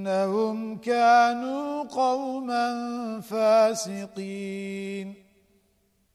إنهم كانوا قوما فاسقين.